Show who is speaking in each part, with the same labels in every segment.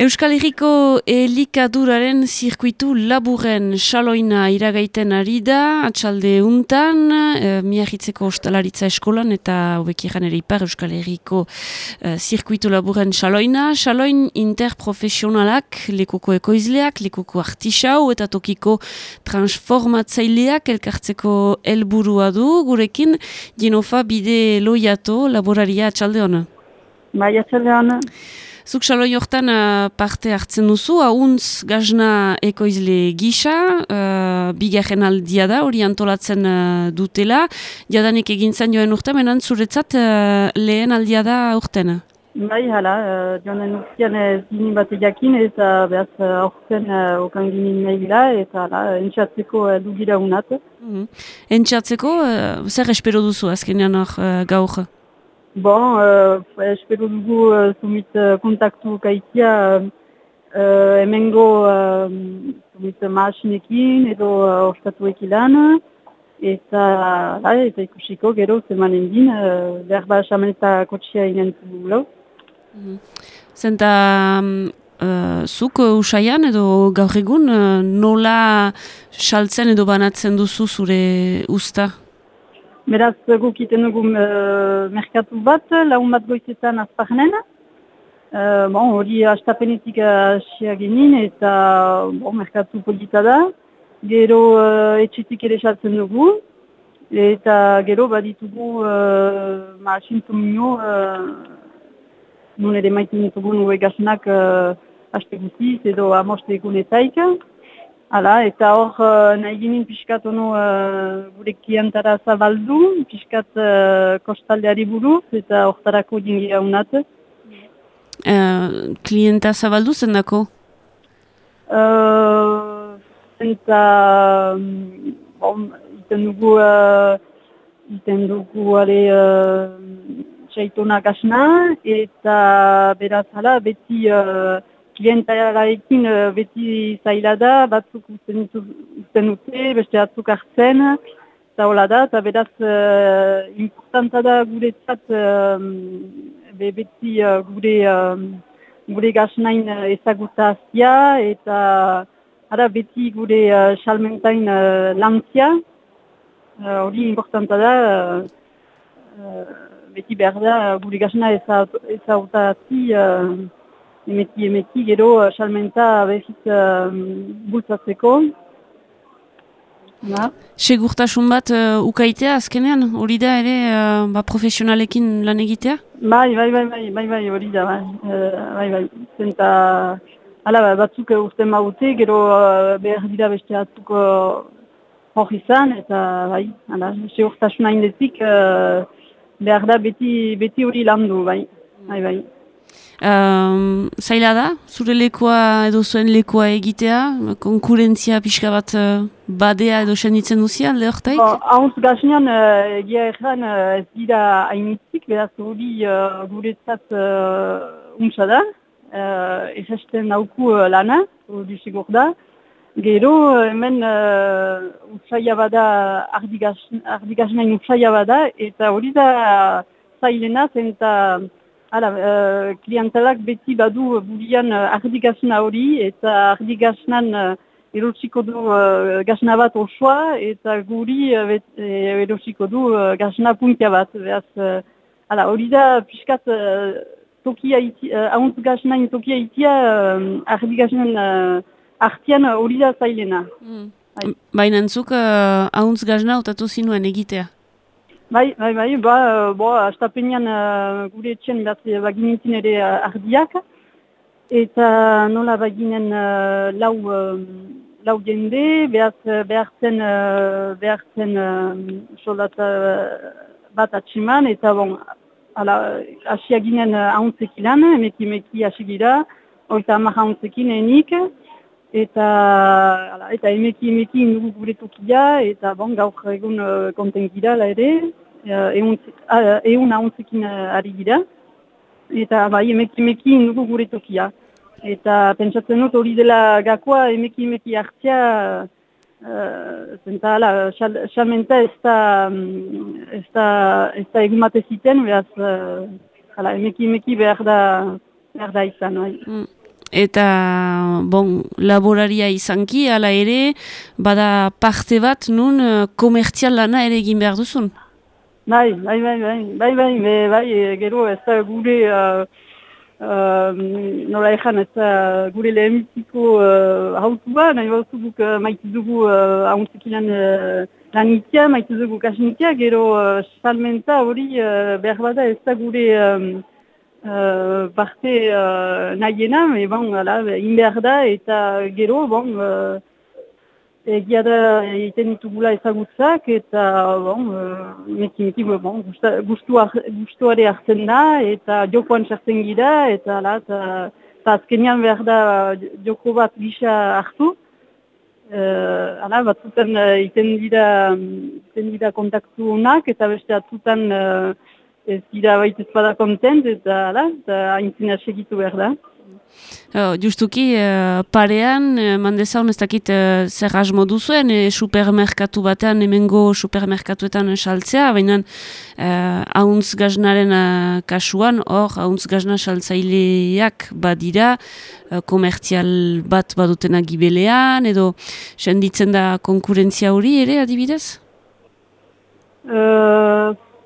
Speaker 1: Euskal Herriko elikaduraren zirkuitu laburen saloina iragaiten ari da, atxalde untan, e, miagitzeko ostalaritza eskolan eta hobekiran ere ipar Euskal Herriko e, zirkuitu laburen saloina. Saloin interprofesionalak, lekuko ekoizleak, lekuko artisau eta tokiko transformatzaileak elkartzeko helburua du, gurekin jenofa bide loiato laboraria atxalde hona.
Speaker 2: Bai, atxalde hona.
Speaker 1: Zuk saloi hortan uh, parte hartzen duzu, hauntz gazna ekoizle gisa, uh, bigarren aldia da, hori antolatzen uh, dutela, jadanik egintzen joan urte, menan zuretzat uh, lehen aldia da urten?
Speaker 2: Bai, hala, uh, joan urtean ez gini bat jakin eta behaz uh, urten uh, okan gini nahi eta hala, entxatzeko uh, dugira unat. Mm
Speaker 1: -hmm. Entxatzeko, uh, zer espero duzu azkenean hor uh, gaur?
Speaker 2: Bon, uh, espero dugu uh, sumit uh, kontaktu kaitia uh, emengo uh, sumit edo uh, ekilan. Eta, la, eta ikusiko gero zemanen din, berba xameneta kotxia inentu lau.
Speaker 1: Mm -hmm. Zenta uh, zuk usaian edo gaur egun nola saltzen edo banatzen duzu zure usta?
Speaker 2: Beraz, guk iten dugu uh, merkatu bat, laun bat goizetan azparnen. Uh, bon, hori astapenetik asia genin eta bon, merkatu polita da. Gero uh, etxetik ere saltzen dugu. Eta gero baditugu uh, maasintu minio, uh, nun ere maiten ditugu nue gaznak uh, haste gutiz edo amoste egunetaik. Hala, eta hor uh, nahi ginen pixkat ono uh, gure kiantara zabaldu, pixkat uh, kostaldeari buruz eta hortarako dingira unat.
Speaker 1: Uh, klienta zabaldu zen dako?
Speaker 2: Uh, zenta, um, bon, iten dugu, uh, iten dugu, ale, uh, txaitona gasna, eta beraz, hala, beti... Uh, klientararekin uh, beti zaila da, batzuk usten dute, beste batzuk hartzen, eta hola da, eta beraz uh, importanta da gure tzat, be beti uh, gure, uh, gure gasnain ezagutazia, eta ara beti gure uh, salmentain uh, lantzia, hori uh, importanta da, uh, beti behar da gure gasna ezagutazia, uh, emeki emeki gero uh, salmenta behit uh, bultzatzeko.
Speaker 1: Segurtasun bat uh, ukaitea azkenean, hori da ere uh, ba, profesionalekin lan egitea?
Speaker 2: Bai, bai, bai, bai, bai, bai, hori da, bai, uh, bai, bai, zenta, ala, bai, batzuk urten maute, gero uh, behar dira beste batzuk uh, hor izan, eta bai, ala, segurtasun haindetik uh, behar da beti, beti hori landu, bai, bai, bai.
Speaker 1: Um, zaila da, zure lekoa edo zuen lekoa egitea, konkurentzia pixka bat uh, badea edo senditzen duzia, alde horretaik?
Speaker 2: Hauntz gazinean, uh, egia erran uh, ez dira hainitzik, beraz hori uh, guretzat uh, untsa da, uh, ez esten nauku uh, lana, hori sigur da. Gero, hemen uh, utsaia bada, ardi gazinean utsaia bada, eta hori da uh, zailena, zenta... Hala, uh, klientelak beti badu burian uh, ardigazna hori eta ardigaznan uh, erosiko du uh, gazna bat osoa eta guri uh, erosiko du uh, gazna puntia bat. Beaz, uh, hala, hori da piskat uh, tokia iti, uh, ahunt gaznain tokia itia uh, ardigaznan uh, artian hori da zailena. Mm.
Speaker 1: Baina entzuk uh, ahuntz gazna otatu zinuen egitea?
Speaker 2: Bai, bai, bai, ba, bo, astapenean uh, gure etxen bat baginintin ere uh, ardiak, eta nola baginen uh, lau, uh, lau jende, behaz, behartzen, uh, behartzen uh, soldata uh, bat atximan, eta bon, ala, asia ginen uh, hauntzek ilan, emeki emeki asigira, oita amak hauntzek enik, eta, ala, eta emeki emeki nugu gure tokia, eta bon, gaur egun uh, konten gira ere, egun uh, ahontzekin uh, ari gira. Eta bai, emeki emeki nugu gure tokia. Eta pentsatzen dut hori dela gakoa emeki emeki hartzia uh, zenta ala, xalmenta ez da, ez da, ez da egumate ziten, behaz, ala, emeki emeki behar da, behar da izan. Bai. Mm.
Speaker 1: Eta, bon, laboraria izanki, ala ere, bada parte bat nun komertzial lana ere egin behar duzun?
Speaker 2: Bai, bai, bai, bai, bai, bai, bai, bai, gero ez da gure, uh, uh, nola ezan, ez da gure lehenbiziko uh, hautu ba, nahi bat zubuk uh, maite dugu uh, hauntzeki lan, uh, lanitia, maite dugu kasnitia, gero uh, salmenta hori uh, behar bada ez da gure... Um, uh, parte uh, nahiena, me bon, ala, inbehar da eta gero, bon, uh, egia da egiten ditugula ezagutzak eta, bon, uh, meki, meki, bon, guztuare hartzen da eta jokoan sartzen gira eta, ala, eta azkenian behar da joko bat gisa hartu. Uh, ala, batzutan uh, iten dira, dira kontaktu honak eta beste atzutan uh, ez dira baita espada kontent eta ala, eta haintzina segitu behar da.
Speaker 1: Justuki, uh, parean, uh, mandezaun ez dakit uh, zer asmo duzuen, e, supermerkatu batean, emengo supermerkatuetan saltzea, baina hauntz gaznaren uh, kasuan, hor, hauntz gazna saltzaileak badira, komertzial bat badutena gibelean, edo senditzen da konkurentzia hori ere, adibidez?
Speaker 2: Uh,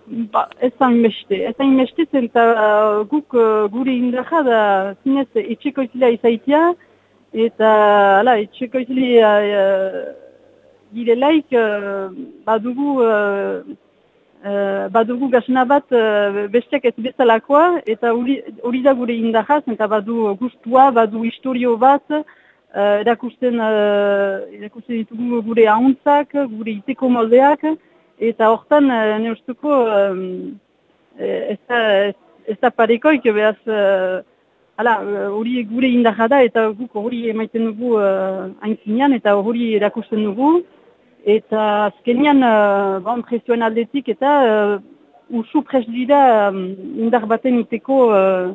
Speaker 2: ba, ez zain beste. Ez zain beste zen eta uh, guk uh, gure indaja da zinez etxeko izilea izaitia eta ala, etxeko izilea uh, gire laik uh, badugu uh, badugu gasna bat uh, besteak ez bezalakoa eta hori da gure indaja zen eta badu gustua, badu historio bat uh, erakusten, uh, erakusten ditugu gure ahontzak, gure iteko moldeak eta hortan uh, neustuko um, ez, da parekoik behaz hori uh, gure indarra da eta guk hori emaiten dugu uh, hain eta hori erakusten dugu. Eta azkenian uh, bon, presioen aldetik eta uh, usu pres dira um, indar baten iteko uh,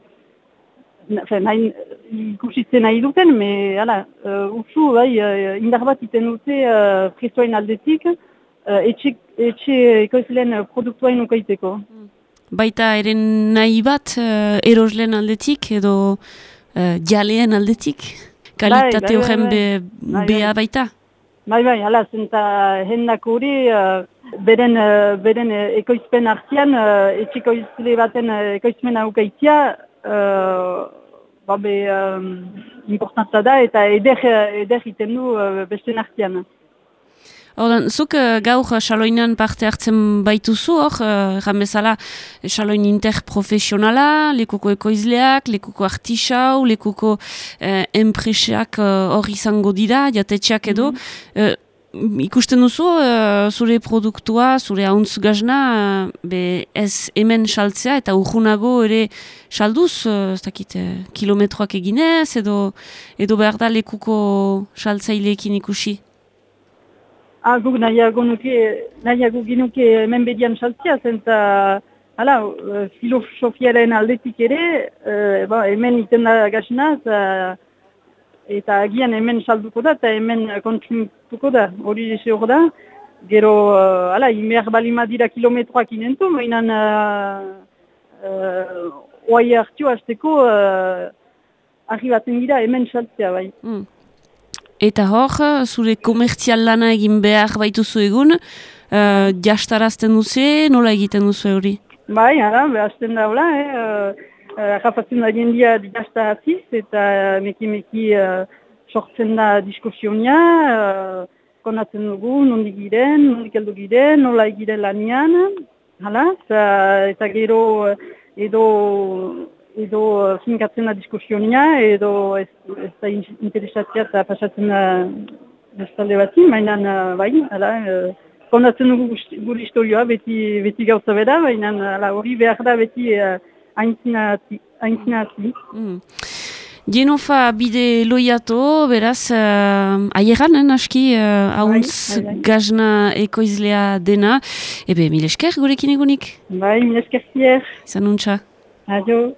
Speaker 2: ikusitzen nahi duten, me, ala, uh, usu, bai, uh, indar bat iten dute uh, presioen aldetik, uh, etxe, etxe ekoizleen produktua inukaiteko. Hmm.
Speaker 1: Baita eren nahi bat uh, erosleen aldetik edo uh, jaleen aldetik? Kalitate bai, bai, horren bai, bai. be, bea baita?
Speaker 2: Bai, bai, ala, zenta hendak hori, uh, beren, uh, beren ekoizpen artian, uh, etxe ekoizle baten uh, ekoizmen aukaitia, uh, babe, um, importantza da eta eder, eder iten du uh, beste artian.
Speaker 1: Horren, zuk uh, gaur xaloinan parte hartzen baituzu, hor, uh, bezala, xaloin interprofesionala, lekuko ekoizleak, lekuko artisau, lekuko uh, enpreseak hor uh, izango dira, jatetxeak edo. Mm ikusten duzu, zure produktua, zure hauntz gazna, be ez hemen saltzea eta urgunago ere salduz, uh, ez dakit, kilometroak eginez, edo, edo behar da lekuko saltzaileekin ikusi?
Speaker 2: Ah, guk nahiago nuke, nahiago ginuke hemen bedian saltzia, zenta, hala, eh, filosofiaren aldetik ere, e, ba, hemen iten da gazina, eta agian hemen salduko da, eta hemen kontsumituko da, hori eze hor da. Gero, uh, hala, imer balima dira kilometroak inentu, mainan, uh, uh, oai hartio hasteko, uh, arribatzen dira hemen saltzia, bai. Mm.
Speaker 1: Eta hor, zure komertzial lana egin behar baituzu egun, uh, jastarazten duzu, nola egiten duzu hori?
Speaker 2: Bai, ara, behazten daula, eh? Uh, rapatzen da jendia jastaraziz, eta meki-meki uh, sortzen da diskursionia, uh, konatzen dugu, nondik giren, nondik eldu giren, nola egiren lanian, hala, eta gero edo edo finkatzen da diskursionia, edo ez, ez da interesatzea eta pasatzen da bestalde bati, mainan bai, ala, e, kondatzen dugu gure historioa beti, beti gauza beda, baina hori behar da beti haintzina hati. Mm.
Speaker 1: Genofa bide loiato, beraz, uh, aieran, eh, naski, uh, hauntz bai, bai, bai. gazna ekoizlea dena. Ebe, mil esker gurekin egunik?
Speaker 2: Bai, mil esker zier.
Speaker 1: Zanuntza.
Speaker 2: Adio.